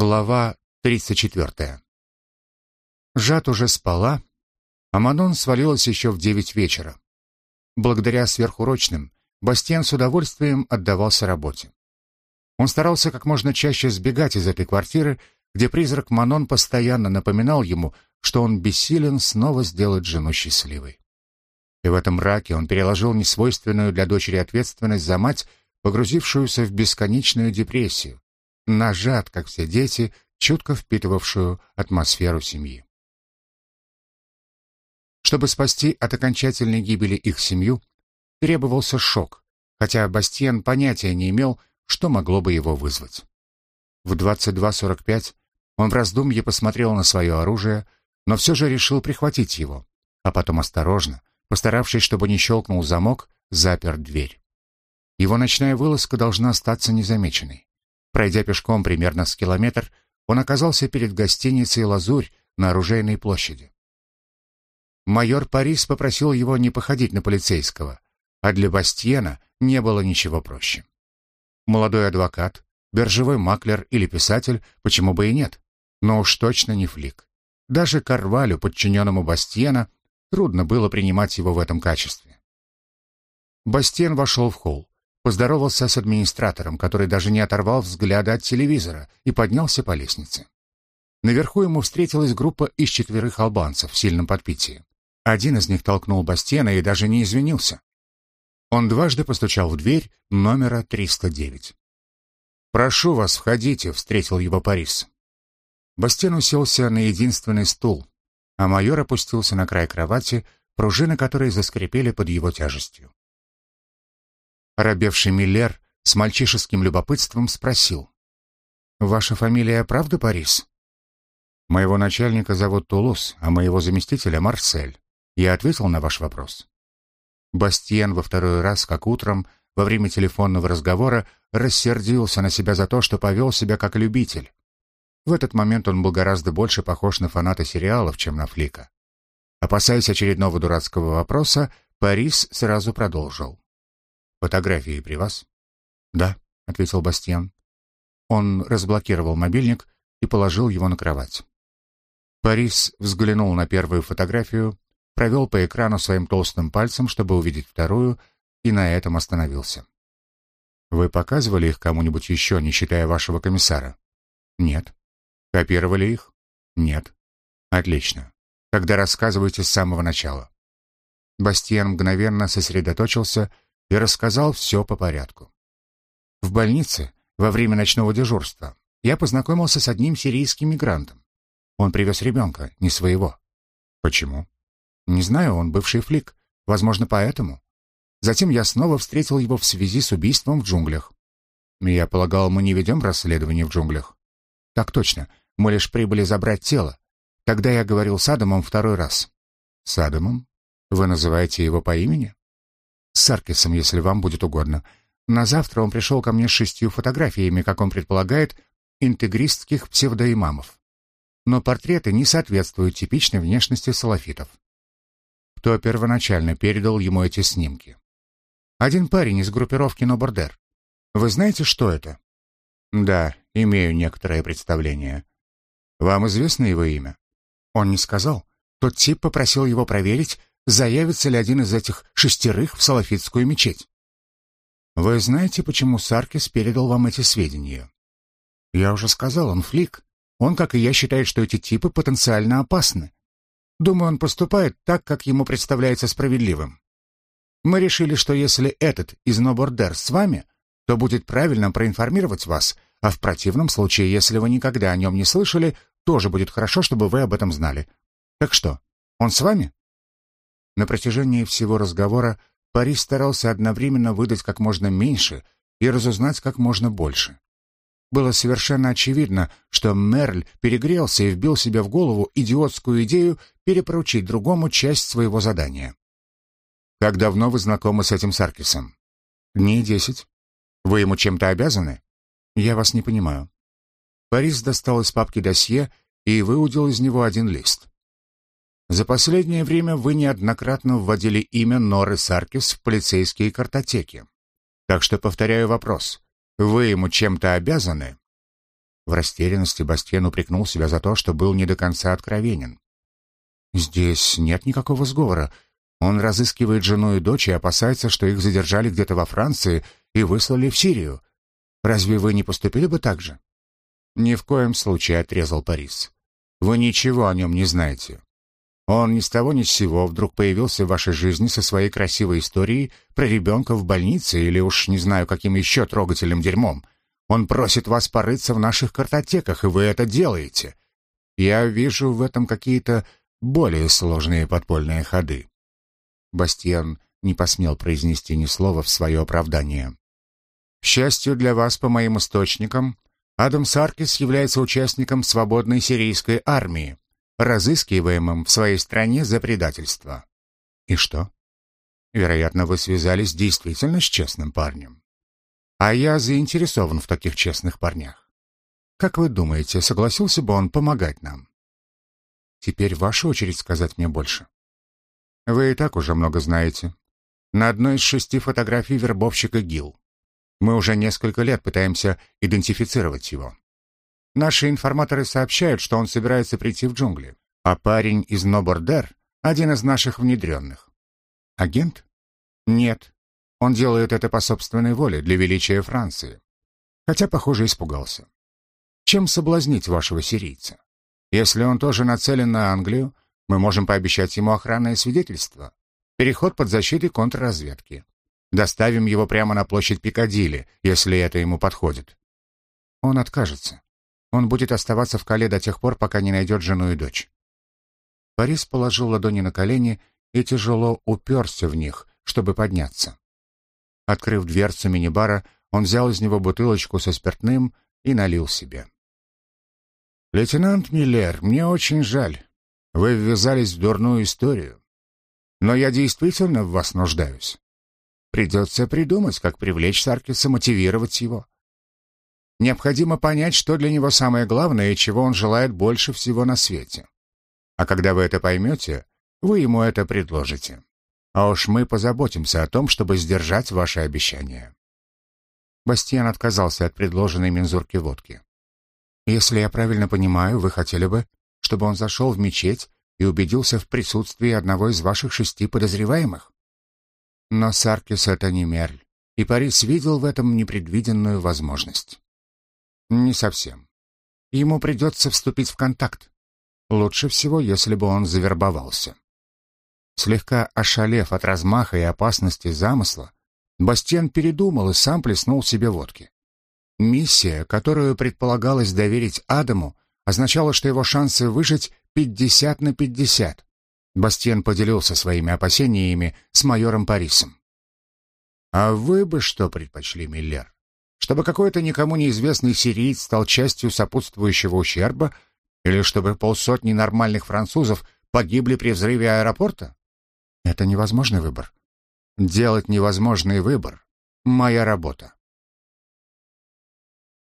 Глава 34. Жат уже спала, а Манон свалилась еще в девять вечера. Благодаря сверхурочным, Бастиан с удовольствием отдавался работе. Он старался как можно чаще сбегать из этой квартиры, где призрак Манон постоянно напоминал ему, что он бессилен снова сделать жену счастливой. И в этом мраке он переложил несвойственную для дочери ответственность за мать, погрузившуюся в бесконечную депрессию, нажат, как все дети, чутко впитывавшую атмосферу семьи. Чтобы спасти от окончательной гибели их семью, требовался шок, хотя Бастиен понятия не имел, что могло бы его вызвать. В 22.45 он в раздумье посмотрел на свое оружие, но все же решил прихватить его, а потом осторожно, постаравшись, чтобы не щелкнул замок, запер дверь. Его ночная вылазка должна остаться незамеченной. Пройдя пешком примерно с километр, он оказался перед гостиницей «Лазурь» на Оружейной площади. Майор Парис попросил его не походить на полицейского, а для Бастьена не было ничего проще. Молодой адвокат, биржевой маклер или писатель, почему бы и нет, но уж точно не флик. Даже Карвалю, подчиненному Бастьена, трудно было принимать его в этом качестве. Бастиен вошел в холл поздоровался с администратором, который даже не оторвал взгляда от телевизора, и поднялся по лестнице. Наверху ему встретилась группа из четверых албанцев в сильном подпитии. Один из них толкнул Бастена и даже не извинился. Он дважды постучал в дверь номера 309. «Прошу вас, входите», — встретил его Парис. Бастен уселся на единственный стул, а майор опустился на край кровати, пружины которой заскрипели под его тяжестью. Оробевший Миллер с мальчишеским любопытством спросил. «Ваша фамилия правда Парис?» «Моего начальника зовут Тулус, а моего заместителя Марсель. Я ответил на ваш вопрос». Бастиен во второй раз, как утром, во время телефонного разговора, рассердился на себя за то, что повел себя как любитель. В этот момент он был гораздо больше похож на фаната сериалов, чем на флика. Опасаясь очередного дурацкого вопроса, Парис сразу продолжил. Фотографии при вас? Да, ответил Бастиан. Он разблокировал мобильник и положил его на кровать. Парис взглянул на первую фотографию, провел по экрану своим толстым пальцем, чтобы увидеть вторую, и на этом остановился. Вы показывали их кому-нибудь еще, не считая вашего комиссара? Нет. Копировали их? Нет. Отлично. Тогда рассказывайте с самого начала. Бастиан мгновенно сосредоточился и рассказал все по порядку. В больнице, во время ночного дежурства, я познакомился с одним сирийским мигрантом. Он привез ребенка, не своего. Почему? Не знаю, он бывший флик. Возможно, поэтому. Затем я снова встретил его в связи с убийством в джунглях. Я полагал, мы не ведем расследование в джунглях. Так точно. Мы лишь прибыли забрать тело. Тогда я говорил с Адамом второй раз. С Адамом? Вы называете его по имени? С Аркисом, если вам будет угодно. На завтра он пришел ко мне с шестью фотографиями, как он предполагает, интегристских псевдоимамов. Но портреты не соответствуют типичной внешности салафитов. Кто первоначально передал ему эти снимки? Один парень из группировки Нобордер. Вы знаете, что это? Да, имею некоторое представление. Вам известно его имя? Он не сказал. Тот тип попросил его проверить, заявится ли один из этих шестерых в салафитскую мечеть. Вы знаете, почему Саркис передал вам эти сведения? Я уже сказал, он флик. Он, как и я, считает, что эти типы потенциально опасны. Думаю, он поступает так, как ему представляется справедливым. Мы решили, что если этот из Нобордер с вами, то будет правильно проинформировать вас, а в противном случае, если вы никогда о нем не слышали, тоже будет хорошо, чтобы вы об этом знали. Так что, он с вами? На протяжении всего разговора Парис старался одновременно выдать как можно меньше и разузнать как можно больше. Было совершенно очевидно, что Мерль перегрелся и вбил себе в голову идиотскую идею перепоручить другому часть своего задания. «Как давно вы знакомы с этим Саркисом?» «Дней десять. Вы ему чем-то обязаны?» «Я вас не понимаю». Парис достал из папки досье и выудил из него один лист. За последнее время вы неоднократно вводили имя Норы Саркис в полицейские картотеки. Так что повторяю вопрос. Вы ему чем-то обязаны? В растерянности Бастиен упрекнул себя за то, что был не до конца откровенен. «Здесь нет никакого сговора. Он разыскивает жену и дочь и опасается, что их задержали где-то во Франции и выслали в Сирию. Разве вы не поступили бы так же?» «Ни в коем случае», — отрезал Парис. «Вы ничего о нем не знаете. Он ни с того ни с сего вдруг появился в вашей жизни со своей красивой историей про ребенка в больнице или уж не знаю каким еще трогательным дерьмом. Он просит вас порыться в наших картотеках, и вы это делаете. Я вижу в этом какие-то более сложные подпольные ходы». Бастиан не посмел произнести ни слова в свое оправдание. «К счастью для вас, по моим источникам, Адам Саркис является участником свободной сирийской армии, разыскиваемым в своей стране за предательство. И что? Вероятно, вы связались действительно с честным парнем. А я заинтересован в таких честных парнях. Как вы думаете, согласился бы он помогать нам? Теперь ваша очередь сказать мне больше. Вы и так уже много знаете. На одной из шести фотографий вербовщика Гил. Мы уже несколько лет пытаемся идентифицировать его. Наши информаторы сообщают, что он собирается прийти в джунгли, а парень из Нобордер — один из наших внедренных. Агент? Нет. Он делает это по собственной воле, для величия Франции. Хотя, похоже, испугался. Чем соблазнить вашего сирийца? Если он тоже нацелен на Англию, мы можем пообещать ему охранное свидетельство. Переход под защитой контрразведки. Доставим его прямо на площадь Пикадилли, если это ему подходит. Он откажется. Он будет оставаться в Кале до тех пор, пока не найдет жену и дочь. Борис положил ладони на колени и тяжело уперся в них, чтобы подняться. Открыв дверцу мини-бара, он взял из него бутылочку со спиртным и налил себе. «Лейтенант Миллер, мне очень жаль. Вы ввязались в дурную историю. Но я действительно в вас нуждаюсь. Придется придумать, как привлечь Саркиса, мотивировать его. Необходимо понять, что для него самое главное и чего он желает больше всего на свете. А когда вы это поймете, вы ему это предложите. А уж мы позаботимся о том, чтобы сдержать ваши обещания. Бастиан отказался от предложенной мензурки водки. Если я правильно понимаю, вы хотели бы, чтобы он зашел в мечеть и убедился в присутствии одного из ваших шести подозреваемых? Но Саркис это не Мерль, и Парис видел в этом непредвиденную возможность. Не совсем. Ему придется вступить в контакт. Лучше всего, если бы он завербовался. Слегка ошалев от размаха и опасности замысла, Бастен передумал и сам плеснул себе водки. Миссия, которую предполагалось доверить Адаму, означала, что его шансы выжить 50 на 50. Бастиен поделился своими опасениями с майором Парисом. «А вы бы что предпочли, Миллер? Чтобы какой-то никому неизвестный сириец стал частью сопутствующего ущерба, или чтобы полсотни нормальных французов погибли при взрыве аэропорта? Это невозможный выбор. Делать невозможный выбор — моя работа.